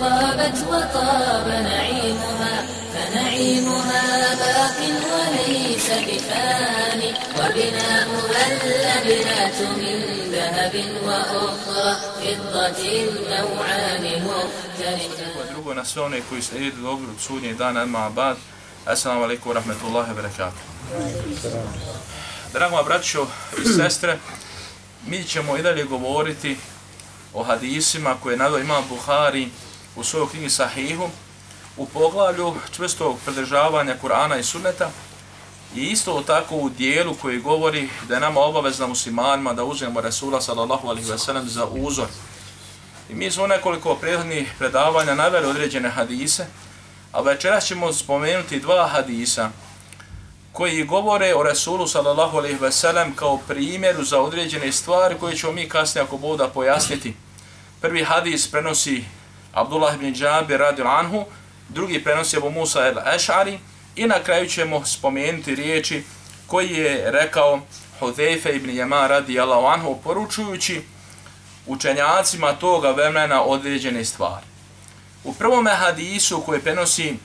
طابت وطاب نعيمها فنعيمها باق وليس بفاني وبناؤها اللبنات من ذهب وأخرى فضة نوعان مختلفان drugo na sve one koji slijedi dobro sudnje dana ima abad. Assalamu alaikum wa rahmatullahi wa barakatuh. Drago braćo i sestre, mi ćemo i dalje govoriti o hadisima koje je nadao Imam Buhari u svojoj knjigi Sahihu u poglavlju čvrstog pridržavanja Kur'ana i Sunneta i isto tako u dijelu koji govori da je nama obavezna muslimanima da uzmemo Resula sallallahu alaihi ve sellem za uzor. I mi smo nekoliko prethodnih predavanja naveli određene hadise, a večeras ćemo spomenuti dva hadisa koji govore o Resulu sallallahu alaihi ve sellem kao primjeru za određene stvari koje ćemo mi kasnije ako boda pojasniti. Prvi hadis prenosi Abdullah ibn Džabir radil anhu, drugi prenosi Abu Musa el-Eš'ari i na kraju ćemo spomenuti riječi koji je rekao Hudejfe ibn Jama radijallahu anhu poručujući učenjacima toga vremena određene stvari. U prvom hadisu koji prenosi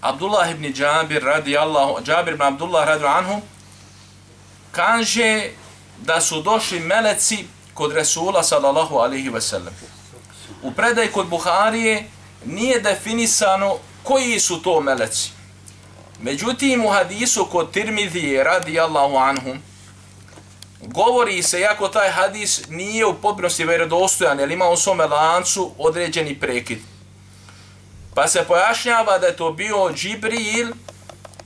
Abdullah ibn Džabir radi Allah, Džabir ibn Abdullah radi anhu, kaže da su došli meleci kod Resula sallallahu alaihi ve sellem. U predaj kod Buharije nije definisano koji su to meleci. Međutim, u hadisu kod Tirmidije radijallahu anhum, govori se, jako taj hadis nije u potpunosti vjerodostojan, jer ima u svome lancu određeni prekid. Pa se pojašnjava da je to bio Džibril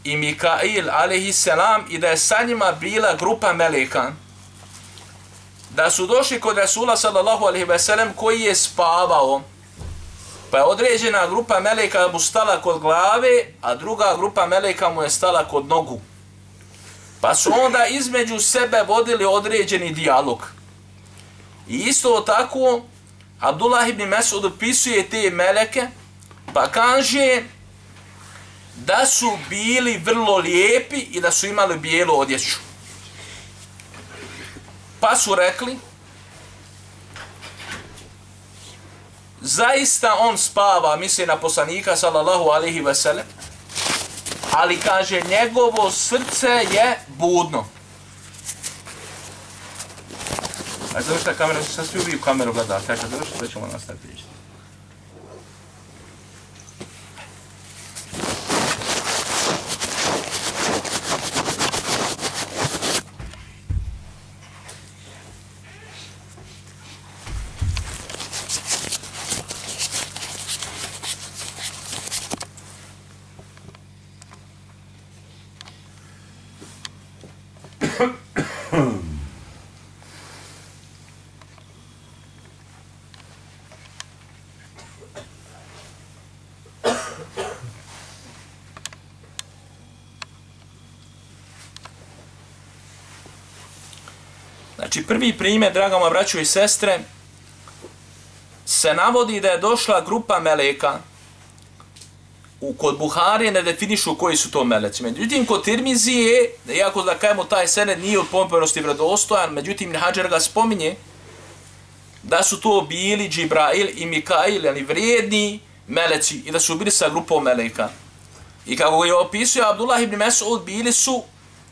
i Mikail alaihisselam i da je sa njima bila grupa meleka. Da su došli kod Rasula sallallahu alaihi ve sellem koji je spavao. Pa je određena grupa meleka mu stala kod glave, a druga grupa meleka mu je stala kod nogu. Pa su onda između sebe vodili određeni dijalog. I isto tako, Abdullah ibn Mesud opisuje te meleke, Pa kaže da su bili vrlo lijepi i da su imali bijelu odjeću. Pa su rekli, zaista on spava, misli na poslanika, sallallahu alaihi vesele, ali kaže, njegovo srce je budno. Ajde, završite kameru, sad svi uvijek kameru gledate, ajde, završite, da ćemo nastaviti. Znači, prvi primjer, draga moja braćo i sestre, se navodi da je došla grupa meleka, u kod Buhari ne definišu koji su to meleci. Međutim, kod Tirmizije, iako da kajemo taj sened nije od pompenosti vredostojan, međutim, Hađar ga spominje, da su to bili Džibrail i Mikail, ali vrijedni meleci, i da su bili sa grupom meleka. I kako je opisuje Abdullah ibn Mesud, bili su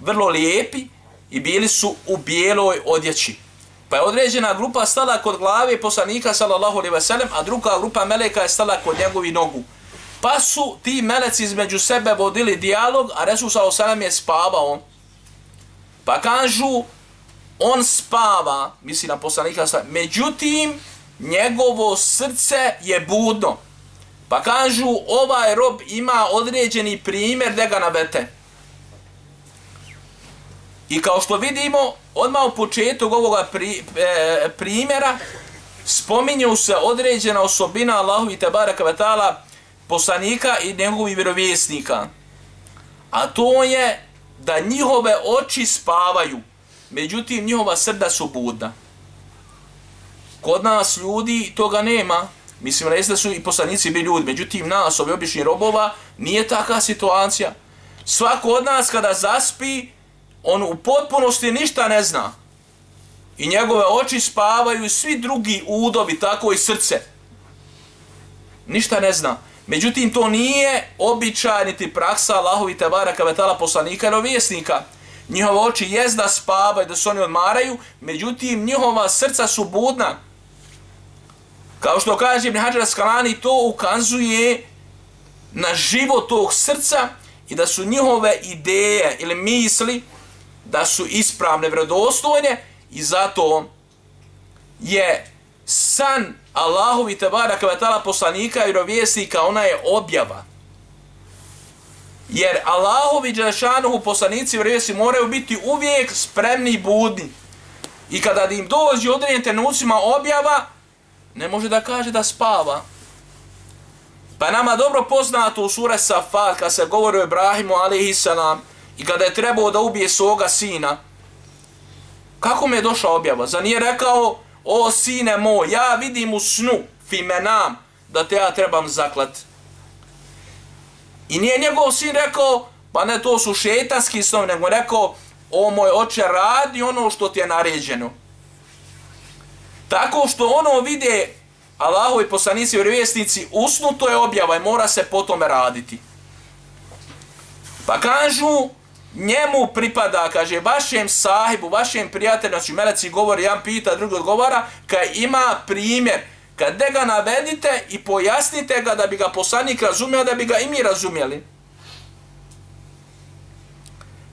vrlo lijepi, i bili su u bijeloj odjeći. Pa je određena grupa stala kod glave poslanika sallallahu alejhi ve sellem, a druga grupa meleka je stala kod njegovi nogu. Pa su ti meleci između sebe vodili dijalog, a Resul sallallahu alejhi ve je spavao. Pa kažu on spava, misli na poslanika sallallahu međutim njegovo srce je budno. Pa kažu ovaj rob ima određeni primjer da ga navete. I kao što vidimo, odmah u početku ovoga pri, e, primjera spominju se određena osobina Allahu i Tebara Kavetala poslanika i njegovih vjerovjesnika. A to je da njihove oči spavaju, međutim njihova srda su budna. Kod nas ljudi toga nema. Mislim, ne da su i poslanici bili ljudi, međutim nas, ovi obični robova, nije taka situacija. Svako od nas kada zaspi, on u potpunosti ništa ne zna. I njegove oči spavaju i svi drugi udovi, tako i srce. ništa ne zna. Međutim, to nije običaj niti praksa Allahovi tebara kavetala poslanika i rovjesnika. Njihova oči jest da spavaju, da se oni odmaraju, međutim, njihova srca su budna. Kao što kaže Ibn Hajar Skalani, to ukazuje na život tog srca i da su njihove ideje ili misli da su ispravne, vredostojne i zato je san Allahovi tebara kvetala poslanika i rovjesnika, ona je objava. Jer Allahovi džašanuhu poslanici i rovjesni moraju biti uvijek spremni i budni. I kada im dođe određen trenucima objava, ne može da kaže da spava. Pa nama dobro poznato u sure Safat, kad se govori o Ibrahimu alaihissalam, i kada je trebao da ubije svoga sina, kako mu je došla objava? Za nije rekao, o sine moj, ja vidim u snu, fimenam, da te ja trebam zaklat. I nije njegov sin rekao, pa ne, to su šetanski snovi, nego rekao, o moj oče, radi ono što ti je naređeno. Tako što ono vide Allahovi poslanici i vjerovjesnici, usnuto je objava i mora se po tome raditi. Pa kažu, njemu pripada, kaže, vašem sahibu, vašem prijatelju, znači meleci govori, jedan pita, drugi odgovara, kad ima primjer, kad ga navedite i pojasnite ga da bi ga poslanik razumio, da bi ga i mi razumjeli.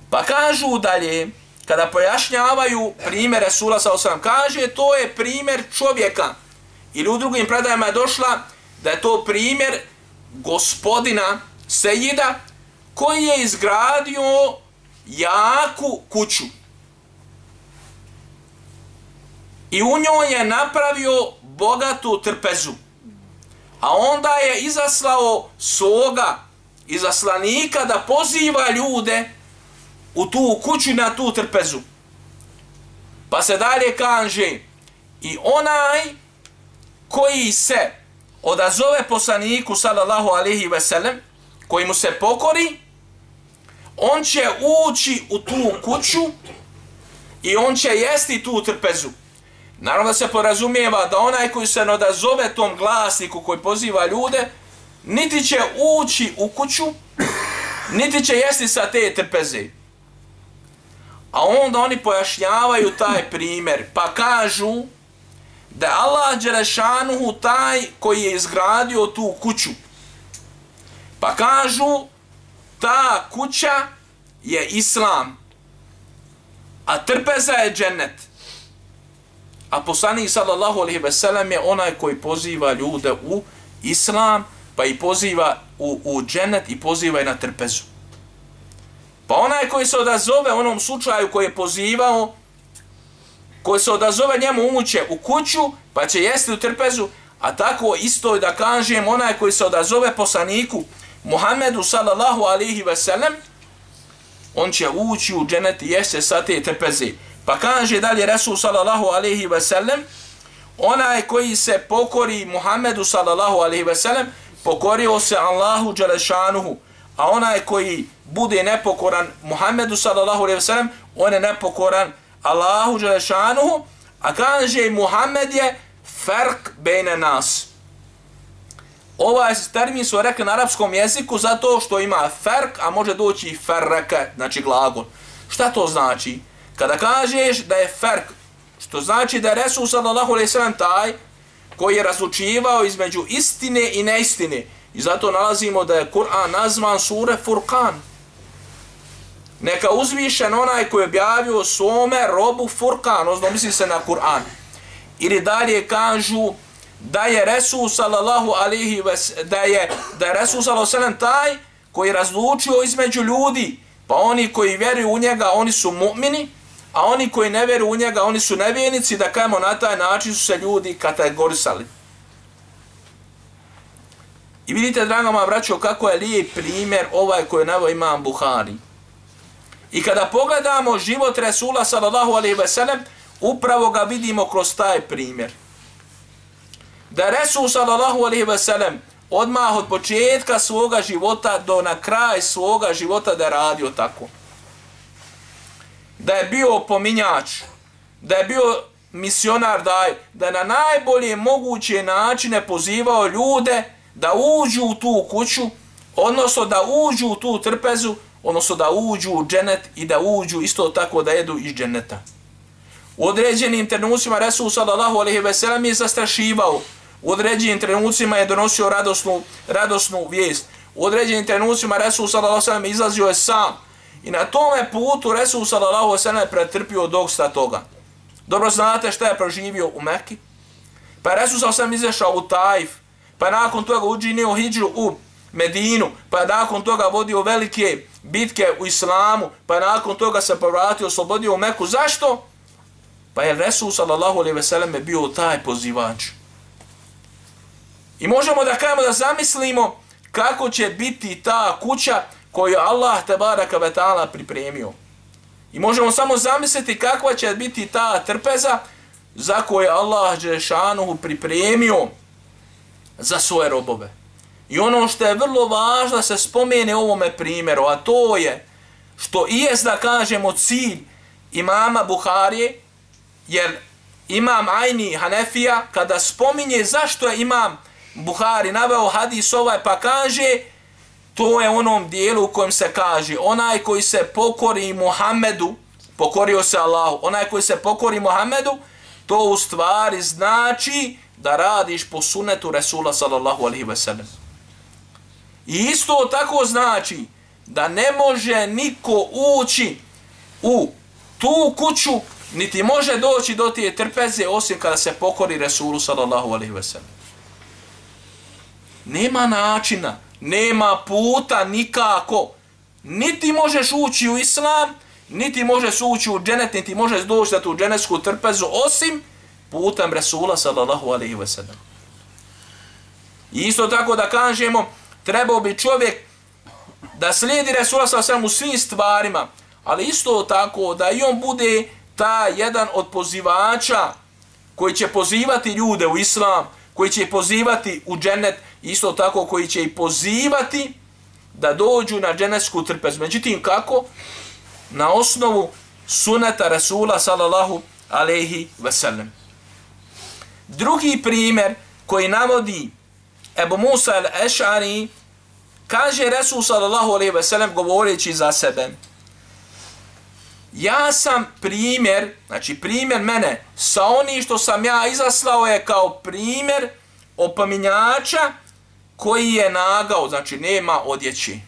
Pa kažu dalje, kada pojašnjavaju primjer Resula sa osam, kaže, to je primjer čovjeka. Ili u drugim predajama je došla da je to primjer gospodina Sejida koji je izgradio jaku kuću. I u njoj je napravio bogatu trpezu. A onda je izaslao soga, izaslanika da poziva ljude u tu kuću na tu trpezu. Pa se dalje kaže i onaj koji se odazove poslaniku sallallahu alaihi ve sellem koji mu se pokori on će ući u tu kuću i on će jesti tu trpezu. Naravno da se porazumijeva da onaj koji se odazove tom glasniku koji poziva ljude, niti će ući u kuću, niti će jesti sa te trpeze. A onda oni pojašnjavaju taj primjer, pa kažu da Allah Đerešanuhu taj koji je izgradio tu kuću. Pa kažu ta kuća je islam, a trpeza je džennet. A poslanik sallallahu alaihi ve sellem je onaj koji poziva ljude u islam, pa i poziva u, u džennet i poziva i na trpezu. Pa onaj koji se odazove onom slučaju koji je pozivao, koji se odazove njemu umuće u kuću, pa će jesti u trpezu, a tako isto da kažem onaj koji se odazove poslaniku, Muhammedu sallallahu alihi ve sellem, on će ući u dženet i ješće sa te trpeze. Pa kaže dalje Resul sallallahu alihi ve sellem, onaj koji se pokori Muhammedu sallallahu alihi ve sellem, pokorio se Allahu Đelešanuhu, a onaj koji bude nepokoran Muhammedu sallallahu alihi ve sellem, on je nepokoran Allahu dželešanuhu, a kaže Muhammed je ferk bejne nas ovaj termin su rekli na arapskom jeziku zato što ima ferk, a može doći i ferreke, znači glagol. Šta to znači? Kada kažeš da je ferk, što znači da je Resul sallallahu alaihi sallam taj koji je razlučivao između istine i neistine. I zato nalazimo da je Kur'an nazvan sure Furkan. Neka uzvišen onaj koji je objavio svome robu Furkan, ozno misli se na Kur'an. Ili dalje kažu da je Resul sallallahu alaihi da je da je Resul sallallahu alaihi taj koji razlučio između ljudi pa oni koji vjeruju u njega oni su mu'mini a oni koji ne vjeruju u njega oni su nevjernici da kajemo na taj način su se ljudi kategorisali. I vidite draga moja braćo kako je lijep primjer ovaj koji nevo imam Buhari. I kada pogledamo život Resula sallallahu alaihi ve sellem upravo ga vidimo kroz taj primjer da Resul sallallahu alaihi ve sellem odmah od početka svoga života do na kraj svoga života da je radio tako. Da je bio pominjač, da je bio misionar, da da je na najbolje moguće načine pozivao ljude da uđu u tu kuću, odnosno da uđu u tu trpezu, odnosno da uđu u dženet i da uđu isto tako da jedu iz dženeta. U određenim trenucima Resul sallallahu alaihi ve sellem je zastrašivao. U određenim trenucima je donosio radosnu, radosnu vijest. U određenim trenucima Resul sallallahu sallam ve sellem izlazio je sam. I na tome putu Resul sallallahu sallam ve sellem pretrpio dosta toga. Dobro znate šta je proživio u Mekki? Pa je Resul sallallahu sallam ve sellem izašao u Tajf. Pa nakon toga uđinio hijđu u Medinu. Pa je nakon toga vodio velike bitke u Islamu. Pa je nakon toga se povratio, oslobodio u Meku. Zašto? Pa je Resul sallallahu alaihi ve sellem bio taj pozivač. I možemo da kajemo da zamislimo kako će biti ta kuća koju Allah tabaraka ve ta'ala pripremio. I možemo samo zamisliti kakva će biti ta trpeza za koju Allah Đešanuhu pripremio za svoje robove. I ono što je vrlo važno da se spomene ovome primjeru, a to je što i jest da kažemo cilj imama Buharije, jer imam Ajni Hanefija, kada spominje zašto je imam Buhari naveo hadis ovaj, pa kaže, to je onom dijelu u kojem se kaže, onaj koji se pokori Muhammedu, pokorio se Allahu, onaj koji se pokori Muhammedu, to u stvari znači da radiš po sunetu Resula sallallahu alaihi ve sellem. I isto tako znači da ne može niko ući u tu kuću niti može doći do tije trpeze osim kada se pokori Resulu sallallahu alaihi ve sellem. Nema načina, nema puta nikako. Niti možeš ući u islam, niti možeš ući u dženet, niti možeš doći na tu dženetsku trpezu osim putem Resula sallallahu alaihi ve sellem. Isto tako da kažemo, trebao bi čovjek da slijedi Resula sallallahu alaihi ve sellem u svim stvarima, ali isto tako da i on bude ta jedan od pozivača koji će pozivati ljude u islam, koji će pozivati u džennet, isto tako koji će i pozivati da dođu na dženetsku trpezu. Međutim, kako? Na osnovu suneta Rasula sallallahu alaihi wasallam. Drugi primjer koji navodi Ebu Musa al-Eš'ari, kaže Rasul sallallahu alaihi wasallam govoreći za sebe, ja sam primjer, znači primjer mene, sa oni što sam ja izaslao je kao primjer opaminjača koji je nagao, znači nema odjeći.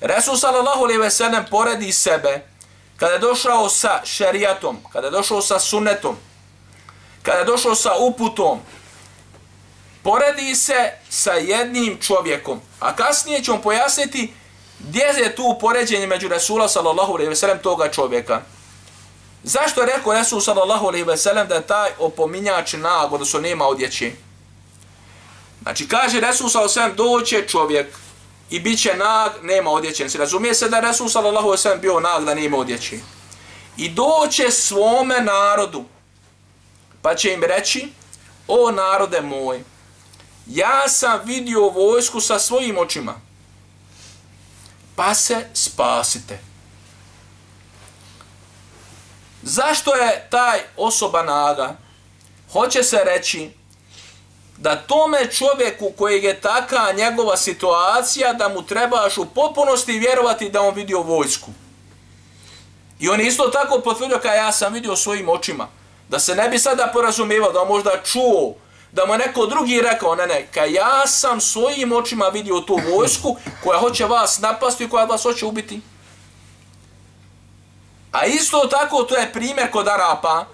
Resul sallallahu alaihi ve sellem poredi sebe kada je došao sa šerijatom, kada je došao sa sunnetom, kada je došao sa uputom, poredi se sa jednim čovjekom. A kasnije ćemo pojasniti Gdje je tu poređenje među Resula sallallahu alaihi ve sellem toga čovjeka? Zašto je rekao Resul sallallahu alaihi ve sellem da je taj opominjač nago, da su nema odjeći? Znači, kaže Resul sallallahu alaihi ve sellem, doće čovjek i bit će nag, nema odjeći. Znači, se razumije se da Resul sallallahu alaihi ve sellem bio nag, da nema odjeći. I doće svome narodu, pa će im reći, o narode moj, ja sam vidio vojsku sa svojim očima, pa se spasite. Zašto je taj osoba naga? Hoće se reći da tome čovjeku koji je taka njegova situacija da mu trebaš u potpunosti vjerovati da on vidio vojsku. I on isto tako potvrdio kao ja sam vidio svojim očima. Da se ne bi sada porazumivao, da on možda čuo da mu neko drugi rekao, ne, ne, ka ja sam svojim očima vidio tu vojsku koja hoće vas napasti i koja vas hoće ubiti. A isto tako to je primjer kod Arapa,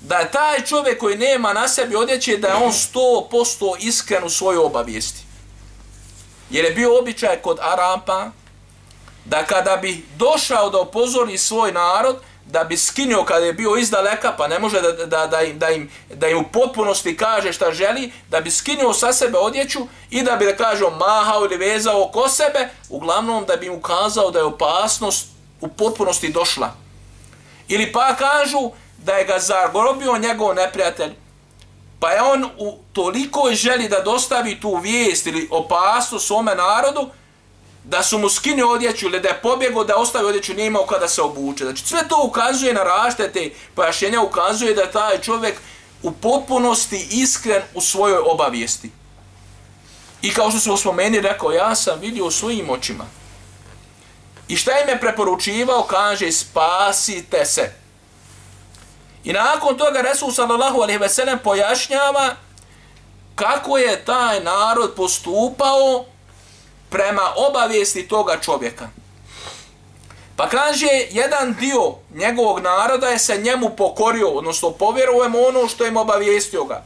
da je taj čovjek koji nema na sebi odjeće, da je on 100% iskren u svojoj obavijesti. Jer je bio običaj kod Arapa, da kada bi došao da opozori svoj narod, da bi skinio kada je bio izdaleka, pa ne može da, da, da, im, da, im, da im u potpunosti kaže šta želi, da bi skinio sa sebe odjeću i da bi, da kaže mahao ili vezao oko sebe, uglavnom da bi im ukazao da je opasnost u potpunosti došla. Ili pa kažu da je ga zagorobio njegov neprijatelj, pa je on u toliko želi da dostavi tu vijest ili opasnost svome narodu, da su mu skinio odjeću ili da je pobjegao da ostavi odjeću, nije imao kada se obuče. Znači sve to ukazuje na rašte te pojašnjenja, ukazuje da taj čovjek u potpunosti iskren u svojoj obavijesti. I kao što smo spomeni, rekao, ja sam vidio svojim očima. I šta im je preporučivao? Kaže, spasite se. I nakon toga Resul sallallahu alaihi ve sellem pojašnjava kako je taj narod postupao prema obavijesti toga čovjeka. Pa kaže, jedan dio njegovog naroda je se njemu pokorio, odnosno povjerujemo ono što im obavijestio ga.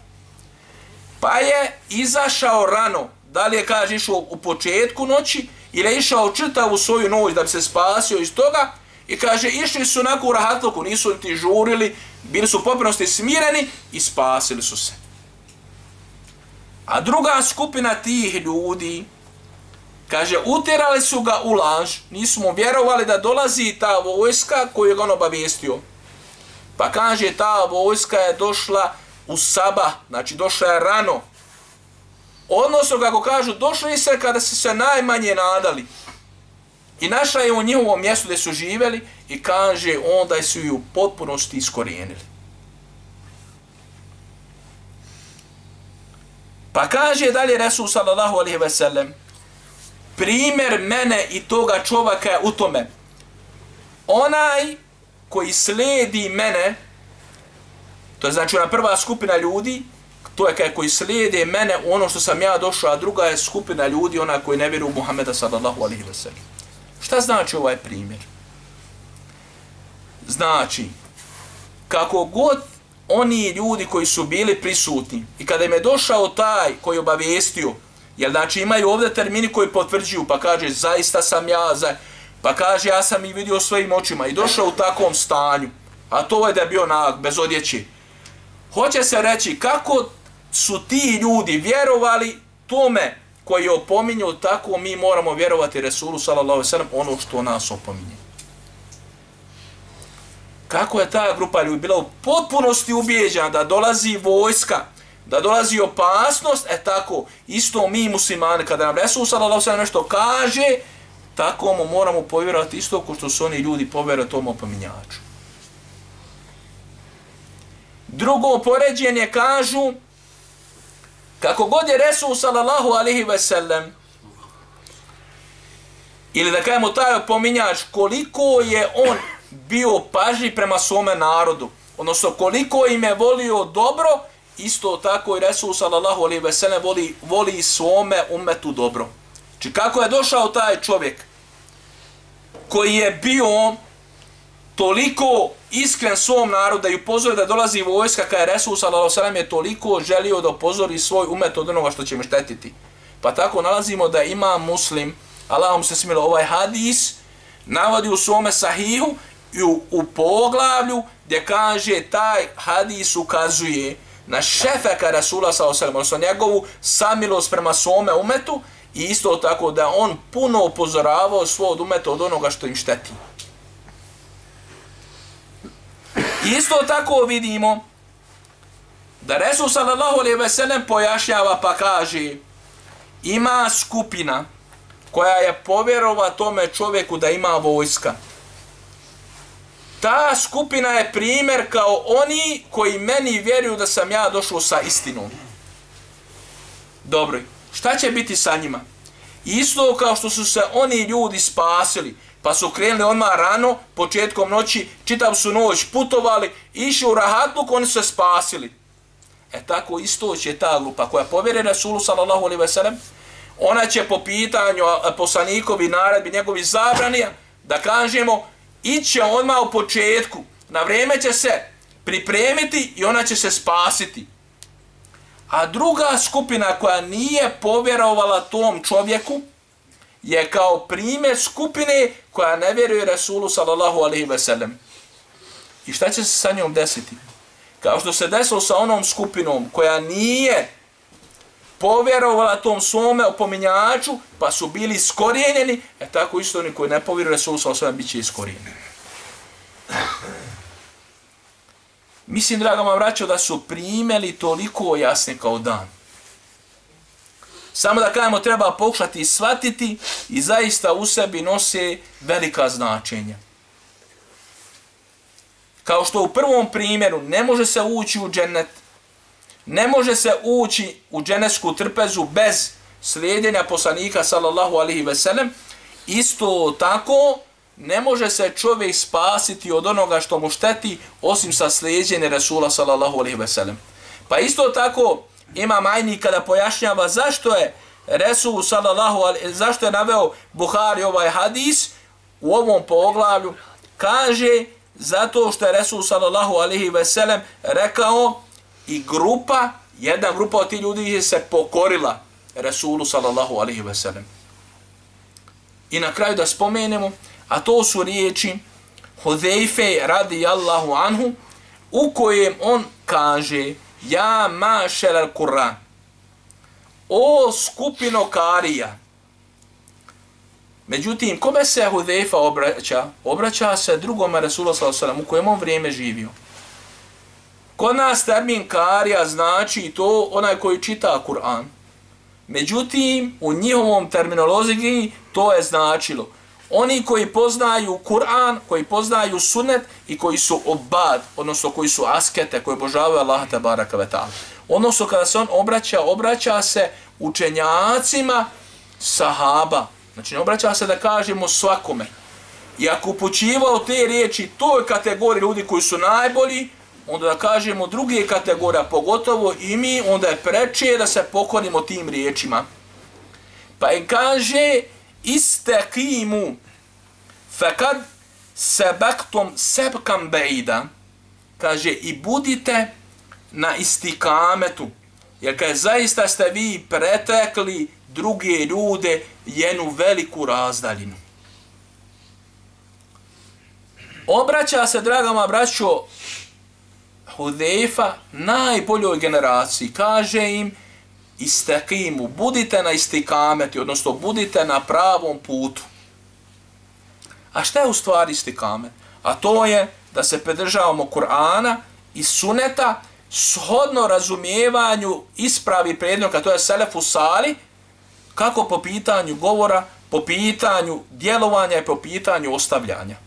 Pa je izašao rano, da li je, kaže, išao u početku noći, ili je išao čitavu svoju noć da bi se spasio iz toga, i kaže, išli su onako u rahatluku, nisu ti žurili, bili su poprnosti smireni i spasili su se. A druga skupina tih ljudi, Kaže, uterali su ga u laž, nisu mu vjerovali da dolazi ta vojska koju je on obavijestio. Pa kaže, ta vojska je došla u Saba, znači došla je rano. Odnosno, kako kažu, došli se kada su se najmanje nadali. I našla je u njihovom mjestu gdje su živjeli i kaže, onda su ju potpunosti iskorijenili. Pa kaže dalje Resul sallallahu alaihi ve sellem, primjer mene i toga čovjeka je u tome. Onaj koji slijedi mene, to je znači ona prva skupina ljudi, to je kaj koji slijede mene ono što sam ja došao, a druga je skupina ljudi, ona koji ne vjeruju Muhammeda sallallahu alihi wa sallam. Šta znači ovaj primjer? Znači, kako god oni ljudi koji su bili prisutni i kada im je došao taj koji obavijestio, Jel znači imaju ovdje termini koji potvrđuju, pa kaže zaista sam ja, za... pa kaže ja sam i vidio svojim očima i došao u takvom stanju, a to je da je bio nag, bez odjeći. Hoće se reći kako su ti ljudi vjerovali tome koji je opominjao, tako mi moramo vjerovati Resulu sallallahu sallam ono što nas opominje. Kako je ta grupa ljudi bila u potpunosti ubijeđena da dolazi vojska, da dolazi opasnost, e tako, isto mi muslimani, kada nam Resul sallallahu sallam nešto kaže, tako mu moramo povjerovati isto ko što su oni ljudi povjerovati tom opominjaču. Drugo poređenje kažu, kako god je Resul sallallahu alaihi ve sellem, ili da kajemo taj opominjač, koliko je on bio pažljiv prema svome narodu, odnosno koliko im je volio dobro, isto tako i Resul sallallahu alaihi ve sellem voli, voli svome umetu dobro. Či kako je došao taj čovjek koji je bio toliko iskren svom narodu da ju pozove da dolazi vojska kada je Resul sallallahu alaihi ve sellem je toliko želio da upozori svoj umet od onoga što će mu štetiti. Pa tako nalazimo da ima muslim, Allahom se smilo, ovaj hadis navodi u svome sahihu i u, u poglavlju gdje kaže taj hadis ukazuje na šefeka Rasula sa osalem, odnosno njegovu samilost prema svome umetu i isto tako da on puno upozoravao svoj umeta od onoga što im šteti. I Isto tako vidimo da Resul sallallahu alaihi ve sellem pojašnjava pa kaže ima skupina koja je povjerova tome čovjeku da ima vojska ta skupina je primjer kao oni koji meni vjeruju da sam ja došao sa istinom. Dobro, šta će biti sa njima? Isto kao što su se oni ljudi spasili, pa su krenuli odmah rano, početkom noći, čitav su noć putovali, išli u rahatluk, oni su se spasili. E tako isto će ta grupa koja povjeri Rasulu sallallahu alaihi ve sellem, ona će po pitanju poslanikovi naredbi, njegovi zabranija, da kažemo, iće odmah u početku, na vrijeme će se pripremiti i ona će se spasiti. A druga skupina koja nije povjerovala tom čovjeku je kao primjer skupine koja ne vjeruje Rasulu sallallahu alaihi ve sellem. I šta će se sa njom desiti? Kao što se desilo sa onom skupinom koja nije povjerovala tom svome opominjaču, pa su bili iskorijenjeni, e tako isto oni koji ne povjeruju Resulu sa osvijem, bit će iskorijenjeni. Mislim, draga vam vraćao, da su primjeli toliko jasne kao dan. Samo da kajemo, treba pokušati i shvatiti i zaista u sebi nose velika značenja. Kao što u prvom primjeru ne može se ući u džennet, ne može se ući u dženevsku trpezu bez slijedjenja poslanika sallallahu alihi veselem, isto tako ne može se čovjek spasiti od onoga što mu šteti osim sa slijedjenje Resula sallallahu alihi veselem. Pa isto tako ima majni kada pojašnjava zašto je Resul sallallahu alihi zašto je naveo Buhari ovaj hadis u ovom poglavlju, kaže zato što je Resul sallallahu alihi veselem rekao i grupa, jedna grupa od tih ljudi je se pokorila Rasulu sallallahu alaihi ve sellem. I na kraju da spomenemo, a to su riječi Hudejfe radi Allahu anhu, u kojem on kaže, ja mašer al Kur'an, o skupino karija. Međutim, kome se Hudejfa obraća? Obraća se drugom Rasulu sallallahu alaihi ve sellem u kojem on vrijeme živio. Kod nas termin karija znači to onaj koji čita Kur'an. Međutim, u njihovom terminologiji to je značilo. Oni koji poznaju Kur'an, koji poznaju sunet i koji su obad, odnosno koji su askete, koji obožavaju Allaha tabaraka vetala. Odnosno kada se on obraća, obraća se učenjacima sahaba. Znači ne obraća se da kažemo svakome. I ako upućivao te riječi toj kategoriji ljudi koji su najbolji, onda da kažemo druge kategorija, pogotovo i mi, onda je preče da se pokorimo tim riječima. Pa je kaže, istekimu, fekad sebektom sebkam bejda, kaže, i budite na istikametu, jer kaže, zaista ste vi pretekli druge ljude jednu veliku razdaljinu. Obraća se, dragama braćo, Hudejfa najboljoj generaciji kaže im istakimu, budite na istikameti, odnosno budite na pravom putu. A šta je u stvari istikamet? A to je da se pridržavamo Kur'ana i suneta shodno razumijevanju ispravi prednjoka, to je Selefu Sali, kako po pitanju govora, po pitanju djelovanja i po pitanju ostavljanja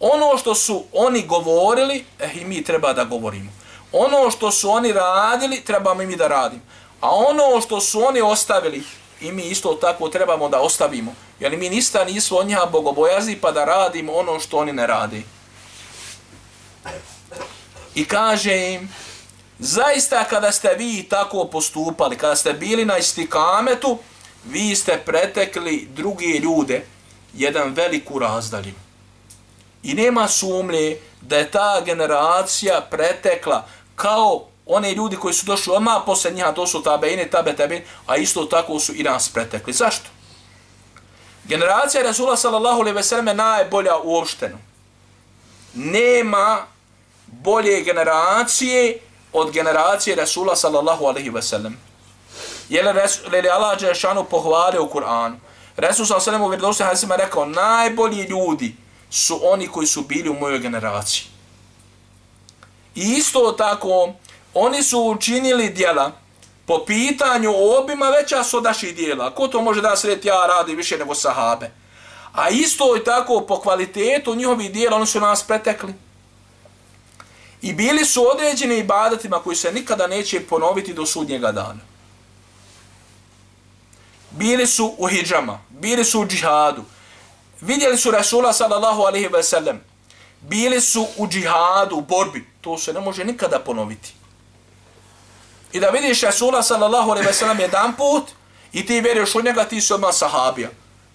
ono što su oni govorili, eh, i mi treba da govorimo. Ono što su oni radili, trebamo i mi da radimo. A ono što su oni ostavili, i mi isto tako trebamo da ostavimo. Jer mi nista nisu od njiha bogobojazi pa da radimo ono što oni ne radi. I kaže im, zaista kada ste vi tako postupali, kada ste bili na istikametu, vi ste pretekli druge ljude, jedan veliku razdaljinu. I nema sumlje da je ta generacija pretekla kao one ljudi koji su došli odmah posle njiha, to su tabeine, tabe, tabe, a isto tako su i nas pretekli. Zašto? Generacija Rasula sallallahu alaihi ve sellem je najbolja uopšteno. Nema bolje generacije od generacije Rasula sallallahu alaihi ve sellem. Je li Allah Đešanu pohvalio u Kur'anu? Rasul sallallahu alaihi ve sellem u vjerodosti hadisima rekao, najbolji ljudi su oni koji su bili u mojoj generaciji. I isto tako, oni su učinili dijela po pitanju obima veća su od naših dijela. Ko to može da srediti, ja radi više nego sahabe. A isto i tako po kvalitetu njihovih dijela, oni su nas pretekli. I bili su određeni ibadatima koji se nikada neće ponoviti do sudnjega dana. Bili su u hijđama, bili su u džihadu, vidjeli su Rasula sallallahu alaihi ve sellem, bili su u džihadu, u borbi, to se ne može nikada ponoviti. I da vidiš Rasula sallallahu alaihi ve sellem jedan put i ti vjeruješ u njega, ti si odmah sahabija.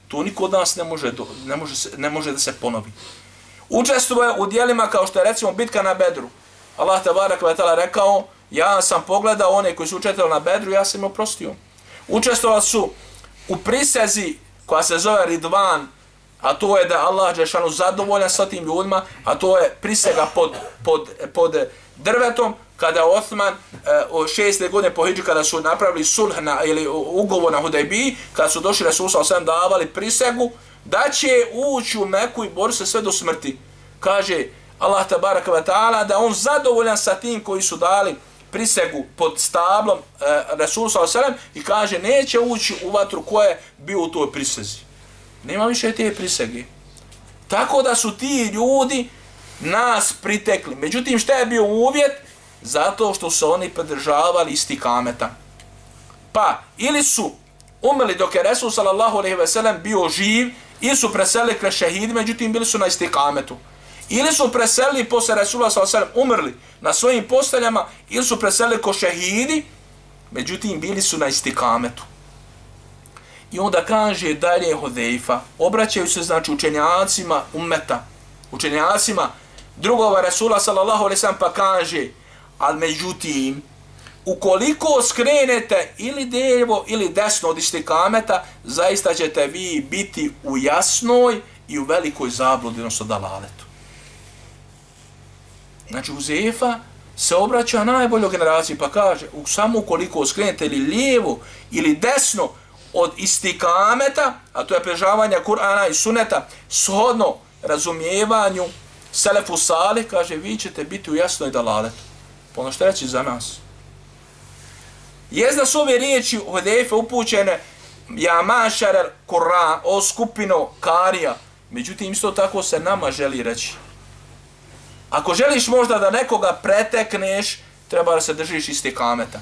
To niko od nas ne može, do, ne može, se, ne može da se ponovi. Učestvuje u dijelima kao što je recimo bitka na Bedru. Allah te barak vetala rekao, ja sam pogledao one koji su učestvovali na Bedru, ja sam im oprostio. Učestvovali su u prisezi koja se zove Ridvan, a to je da Allah Đešanu zadovoljan sa tim ljudima, a to je prisega pod, pod, pod drvetom, kada Osman u eh, šeste godine po Hidži, kada su napravili sulh na, ili ugovor na Hudajbi, kada su došli Resusa osam davali prisegu, da će ući u Meku i bori se sve do smrti. Kaže Allah tabaraka wa ta'ala da on zadovoljan sa tim koji su dali prisegu pod stablom e, Resusa osam i kaže neće ući u vatru koje je bio u toj prisezi. Nema više te prisege. Tako da su ti ljudi nas pritekli. Međutim, šta je bio uvjet? Zato što su oni pridržavali istikameta. Pa, ili su umrli dok je Resul sallallahu alaihi ve sellem bio živ, ili su preselili kre šehid, međutim bili su na istikametu. Ili su preselili posle Resula sallallahu alaihi ve sellem umrli na svojim posteljama, ili su preselili ko šehidi, međutim bili su na istikametu. I onda kaže dalje Hodejfa, obraćaju se znači učenjacima ummeta, učenjacima drugova Rasula sallallahu alaihi sallam pa kaže, ali međutim, ukoliko skrenete ili devo ili desno od istikameta, zaista ćete vi biti u jasnoj i u velikoj zabludi, odnosno dalaletu. Znači, Huzefa se obraća najboljoj generaciji pa kaže, u samo ukoliko skrenete ili lijevo ili desno od istikameta, a to je prežavanje Kur'ana i Suneta, shodno razumijevanju Selefu Salih, kaže, vi ćete biti u jasnoj dalaletu. Pa ono što reći za nas. Jezda su ove riječi Hodefe upućene ja mašarar Kur'an, o skupino Karija, međutim isto tako se nama želi reći. Ako želiš možda da nekoga pretekneš, treba da se držiš isti kameta.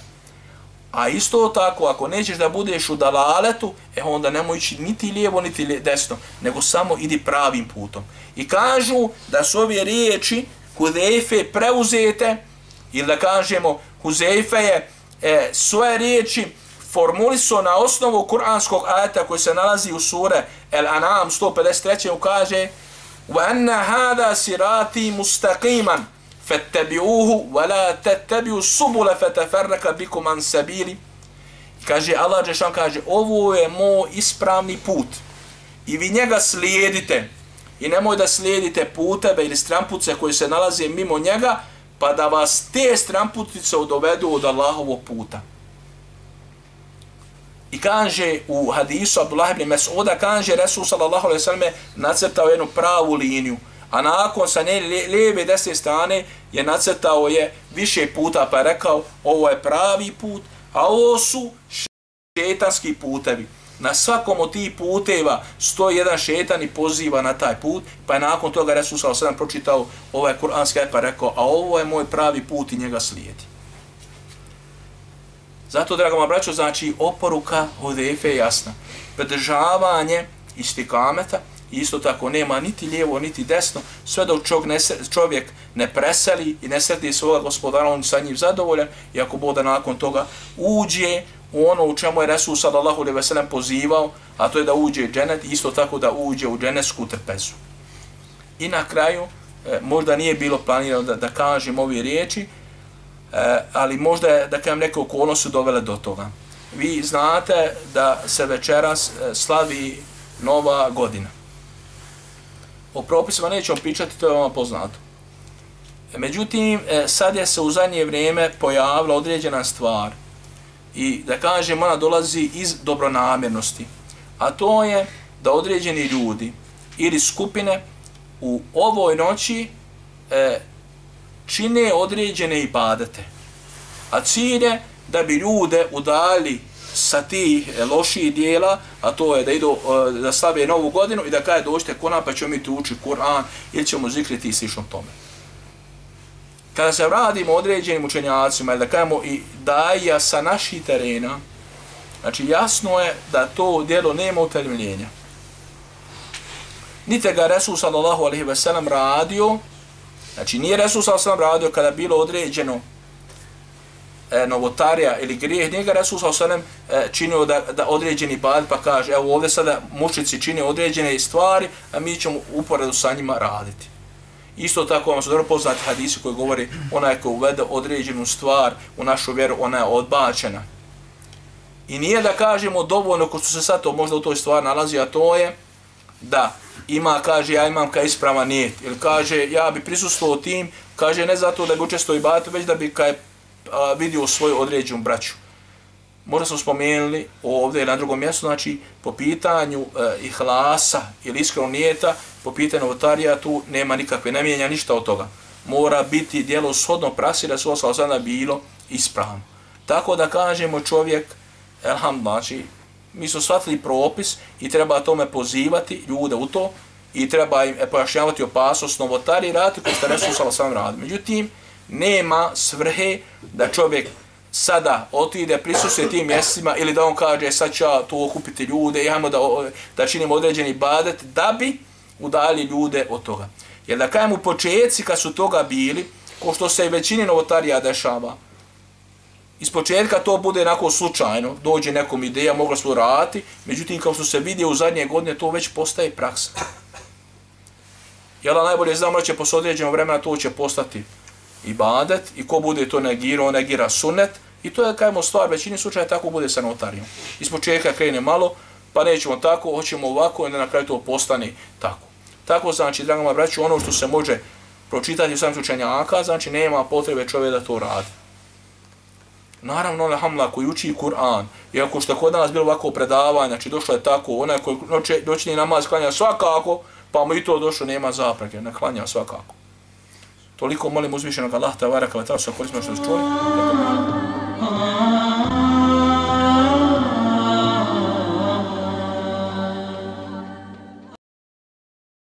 A isto tako, ako nećeš da budeš u dalaletu, e onda nemoj ići niti lijevo, niti desno, nego samo idi pravim putom. I kažu da su ove riječi Huzeife preuzete, ili da kažemo Huzeife je e, svoje riječi formuliso na osnovu kuranskog ajeta koji se nalazi u sure El Anam 153. kaže وَأَنَّ هَذَا سِرَاتِي مُسْتَقِيمًا فَتَّبِعُوهُ وَلَا تَتَّبِعُوا السُّبُلَ فَتَفَرَّكَ بِكُمْ عَنْ سَبِيلِ Kaže, Allah Đešan kaže, ovo je moj ispravni put i vi njega slijedite i nemoj da slijedite puteve ili strampuce koji se nalaze mimo njega, pa da vas te stramputice dovedu od Allahovog puta. I kaže u hadisu Abdullah ibn Mas'uda, kaže Resul sallallahu alaihi sallam nacrtao jednu pravu liniju, a nakon sa nje lijeve desne strane je nacrtao je više puta pa je rekao ovo je pravi put, a ovo su šetanski putevi. Na svakom od tih puteva stoji jedan šetan i poziva na taj put, pa je nakon toga Resul sallallahu pročitao ovaj kuranski pa rekao, a ovo je moj pravi put i njega slijedi. Zato, dragoma braćo, znači oporuka Hudefe je jasna. Predržavanje istikameta, isto tako nema niti lijevo, niti desno, sve dok čovjek ne, čovjek ne preseli i ne sredi svoga gospodara, on sa njim zadovoljan i ako bude nakon toga uđe u ono u čemu je Resul sallallahu alaihi veselem pozivao, a to je da uđe u dženet, isto tako da uđe u dženetsku trpezu. I na kraju, e, možda nije bilo planirano da, da kažem ove riječi, e, ali možda je, da kažem, neke okolnosti dovele do toga. Vi znate da se večeras e, slavi nova godina. O propisima nećemo pričati, to je vama poznato. E, međutim, e, sad je se u zadnje vrijeme pojavila određena stvar i da kažem ona dolazi iz dobronamjernosti. A to je da određeni ljudi ili skupine u ovoj noći e, čine određene ibadete. A cilj je da bi ljude udali sa tih e, loših dijela, a to je da idu e, da slave novu godinu i da kada dođete kona pa ćemo mi tu uči Kur'an ili ćemo zikriti i slično tome. Kada se radimo određenim učenjacima ili da kajemo i daja sa naših terena, znači jasno je da to dijelo nema utemeljenja. Nite ga Resul sallallahu alaihi ve sellem radio, Znači nije Resul ve sellem radio kada bilo određeno e, novotarija ili grijeh, njega Resul sa osam e, činio da, da određeni bad pa kaže evo ovdje sada mušici čine određene stvari, a mi ćemo uporedu sa njima raditi. Isto tako vam su dobro poznati hadisi koji govori onaj ko uvede određenu stvar u našu vjeru, ona je odbačena. I nije da kažemo dovoljno ko su se sad to možda u toj stvari nalazi, a to je da ima, kaže, ja imam ka isprava nijet. Ili kaže, ja bi prisustuo tim, kaže, ne zato da bi učestvo i batu, već da bi kaj a, vidio svoju određenu braću. Možda smo spomenuli ovdje na drugom mjestu, znači, po pitanju e, ihlasa ili iskrenog nijeta, po pitanju otarija tu nema nikakve, ne mijenja ništa od toga. Mora biti dijelo shodno prasi da su ostalo sada bilo ispravno. Tako da kažemo čovjek, elham, znači, mi smo shvatili propis i treba tome pozivati ljude u to i treba im e, pojašnjavati opasnost novotari i raditi koji ste Resul sam sam radi. Međutim, nema svrhe da čovjek sada otide, prisustuje tim mjestima ili da on kaže sad ja to okupiti ljude i da, da činimo određeni badet da bi udali ljude od toga. Jer da kajem u početci kad su toga bili, ko što se većini novotarija dešava, iz početka to bude onako slučajno, dođe nekom ideja, mogla su raditi, međutim kao što se vidi u zadnje godine, to već postaje praksa. Jel, najbolje znamo da će posle određenog vremena to će postati ibadet i ko bude to negirao, negira sunnet i to je kajmo stvar, većini slučaja tako bude sa notarijom. Iz početka krene malo, pa nećemo tako, hoćemo ovako i na kraju to postane tako. Tako znači, dragama braću, ono što se može pročitati u samim učenjaka, znači nema potrebe čovjek da to radi. Naravno, ona hamla koji uči Kur'an, iako što kod nas bilo ovako predavanje, znači došlo je tako, onaj koji noće, doćni namaz klanja svakako, pa mu i to došlo, nema zapreke, ne klanja svakako. Toliko molim uzvišenog Allah, tabaraka wa ta'ala sa korisno što ste čuli. Da